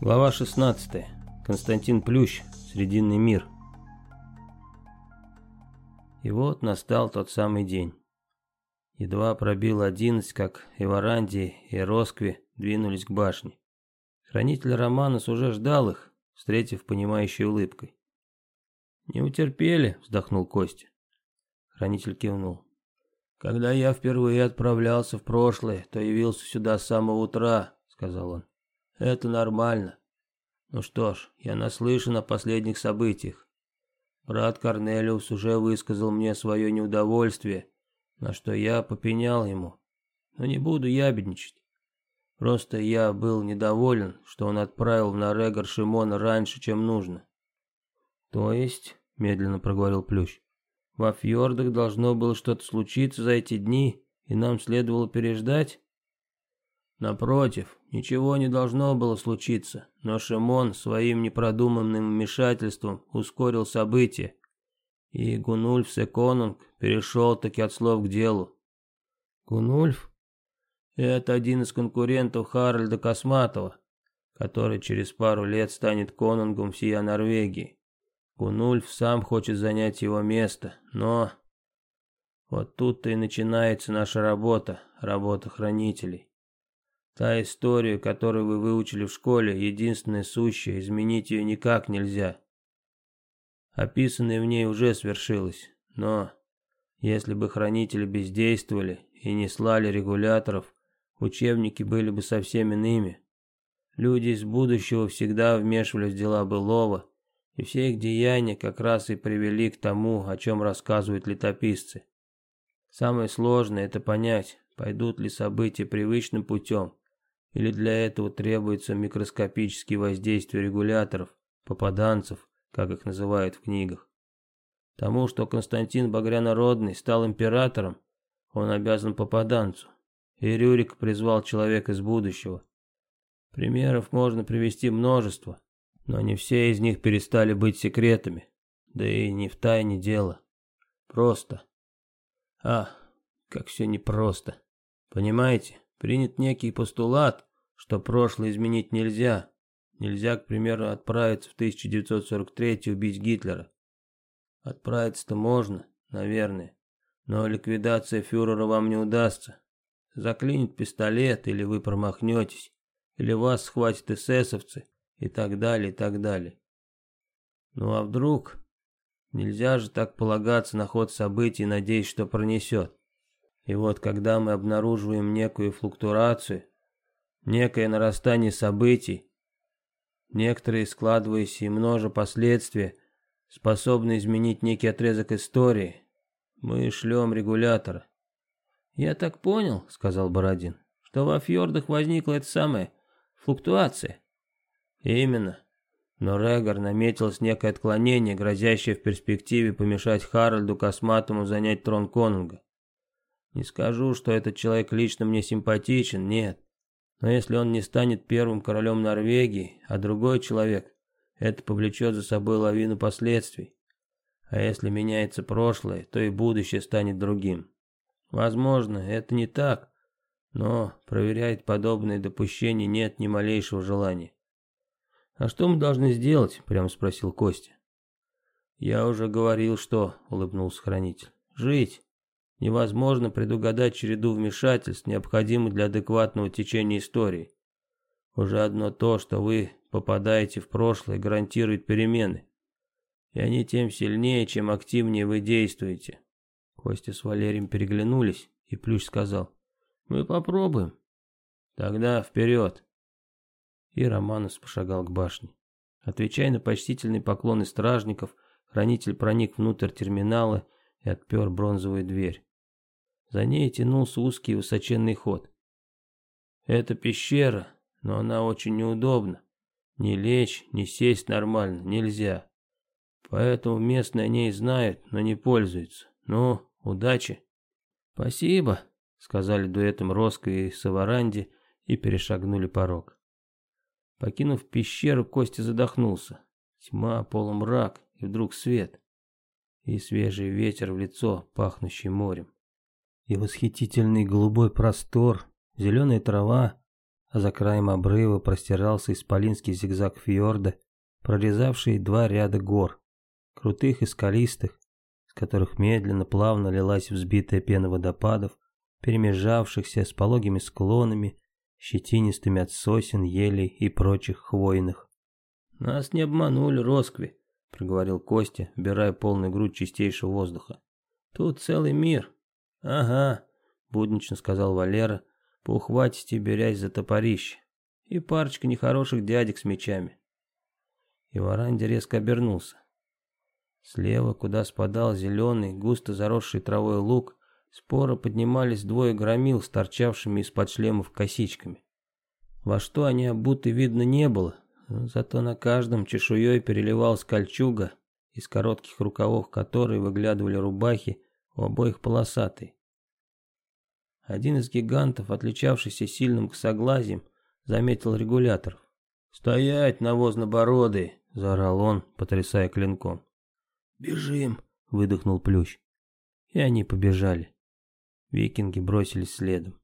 Глава 16. Константин Плющ. Срединный мир. И вот настал тот самый день. Едва пробил одиннадцать, как Иваранди и Роскви двинулись к башне. Хранитель Романос уже ждал их, встретив понимающей улыбкой. «Не утерпели», — вздохнул Костя. Хранитель кивнул. «Когда я впервые отправлялся в прошлое, то явился сюда с самого утра», — сказал он. Это нормально. Ну что ж, я наслышан о последних событиях. Брат Корнелиус уже высказал мне свое неудовольствие, на что я попенял ему. Но не буду ябедничать. Просто я был недоволен, что он отправил на Регор Шимона раньше, чем нужно. То есть, медленно проговорил Плющ, во фьордах должно было что-то случиться за эти дни, и нам следовало переждать? Напротив, Ничего не должно было случиться, но Шимон своим непродуманным вмешательством ускорил события, и Гунульф Секонунг перешел таки от слов к делу. Гунульф? Это один из конкурентов Харальда Косматова, который через пару лет станет конунгом всей Норвегии. Гунульф сам хочет занять его место, но... Вот тут-то и начинается наша работа, работа хранителей. Та история, которую вы выучили в школе, единственная сущая, изменить ее никак нельзя. Описанное в ней уже свершилось, но если бы хранители бездействовали и не слали регуляторов, учебники были бы совсем иными. Люди из будущего всегда вмешивались в дела былого, и все их деяния как раз и привели к тому, о чем рассказывают летописцы. Самое сложное – это понять, пойдут ли события привычным путем или для этого требуется микроскопические воздействия регуляторов, попаданцев, как их называют в книгах. Тому, что Константин Багрянародный стал императором, он обязан попаданцу. И Рюрик призвал человека из будущего. Примеров можно привести множество, но не все из них перестали быть секретами. Да и не в тайне дело. Просто. А, как все непросто. Понимаете? принят некий постулат, что прошлое изменить нельзя. Нельзя, к примеру, отправиться в 1943 убить Гитлера. Отправиться-то можно, наверное, но ликвидация фюрера вам не удастся. Заклинит пистолет, или вы промахнетесь, или вас схватят эсэсовцы, и так далее, и так далее. Ну а вдруг? Нельзя же так полагаться на ход событий и надеясь, что пронесет. И вот когда мы обнаруживаем некую флуктурацию, некое нарастание событий, некоторые складываясь и множа последствия, способны изменить некий отрезок истории, мы шлем регулятор. «Я так понял», — сказал Бородин, — «что во фьордах возникла эта самая флуктуация». «Именно. Но Регор наметилось некое отклонение, грозящее в перспективе помешать Харальду Косматому занять трон Конунга. Не скажу, что этот человек лично мне симпатичен, нет. Но если он не станет первым королем Норвегии, а другой человек, это повлечет за собой лавину последствий. А если меняется прошлое, то и будущее станет другим. Возможно, это не так, но проверять подобные допущения нет ни малейшего желания. «А что мы должны сделать?» – прямо спросил Костя. «Я уже говорил, что...» – улыбнулся хранитель. «Жить невозможно предугадать череду вмешательств, необходимых для адекватного течения истории. Уже одно то, что вы попадаете в прошлое, гарантирует перемены. И они тем сильнее, чем активнее вы действуете. Костя с Валерием переглянулись, и Плющ сказал, «Мы попробуем». «Тогда вперед!» И Романус пошагал к башне. Отвечая на почтительные поклоны стражников, хранитель проник внутрь терминала и отпер бронзовую дверь. За ней тянулся узкий высоченный ход. «Это пещера, но она очень неудобна. Ни лечь, ни сесть нормально нельзя. Поэтому местные о ней знают, но не пользуются. Ну, удачи!» «Спасибо», — сказали дуэтом Роско и Саваранди и перешагнули порог. Покинув пещеру, Костя задохнулся. Тьма, полумрак и вдруг свет. И свежий ветер в лицо, пахнущий морем и восхитительный голубой простор, зеленая трава, а за краем обрыва простирался исполинский зигзаг фьорда, прорезавший два ряда гор, крутых и скалистых, с которых медленно, плавно лилась взбитая пена водопадов, перемежавшихся с пологими склонами, щетинистыми от сосен, елей и прочих хвойных. «Нас не обманули, Роскви», — проговорил Костя, вбирая полную грудь чистейшего воздуха. «Тут целый мир, «Ага», — буднично сказал Валера, поухватите берясь за топорище. И парочка нехороших дядек с мечами. И Варанди резко обернулся. Слева, куда спадал зеленый, густо заросший травой луг, споро поднимались двое громил с торчавшими из-под шлемов косичками. Во что они обуты видно не было, зато на каждом чешуей переливалась кольчуга, из коротких рукавов которой выглядывали рубахи, у обоих полосатый. Один из гигантов, отличавшийся сильным косоглазием, заметил регулятор. «Стоять, навознобородый!» — заорал он, потрясая клинком. «Бежим!» — выдохнул Плющ. И они побежали. Викинги бросились следом.